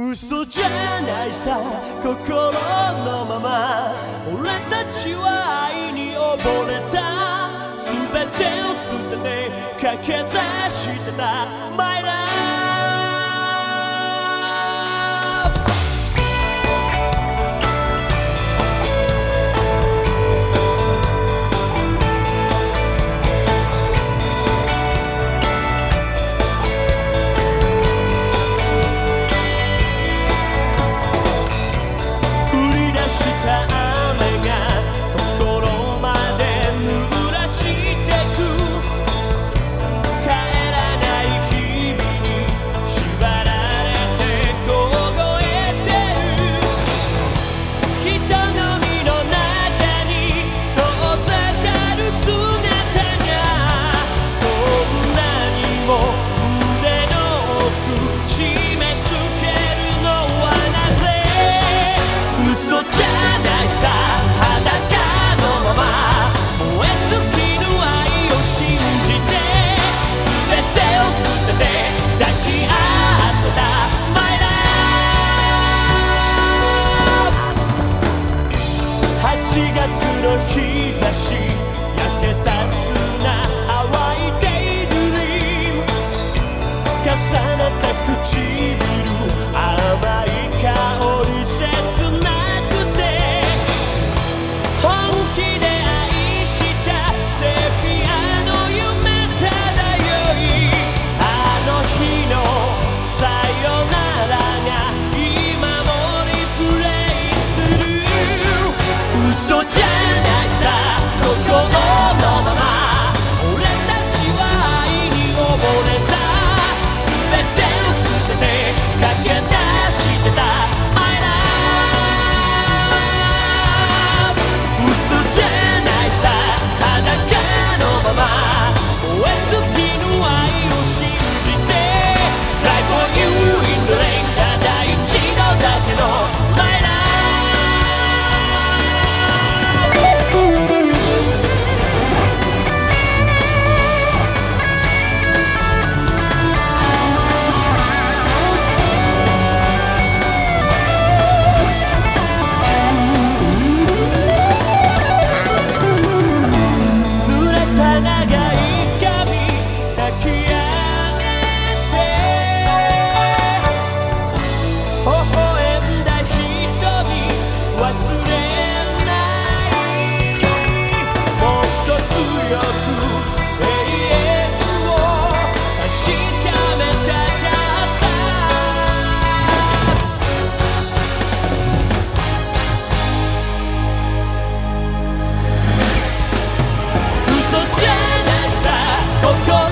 嘘じゃないさ心のまま。俺たちは愛に溺れた。全てを捨てて駆け出してた。My life 嘘のままえずきぬあいを信じて全てをすてて抱き合ってたまえの日差し焼けた 건강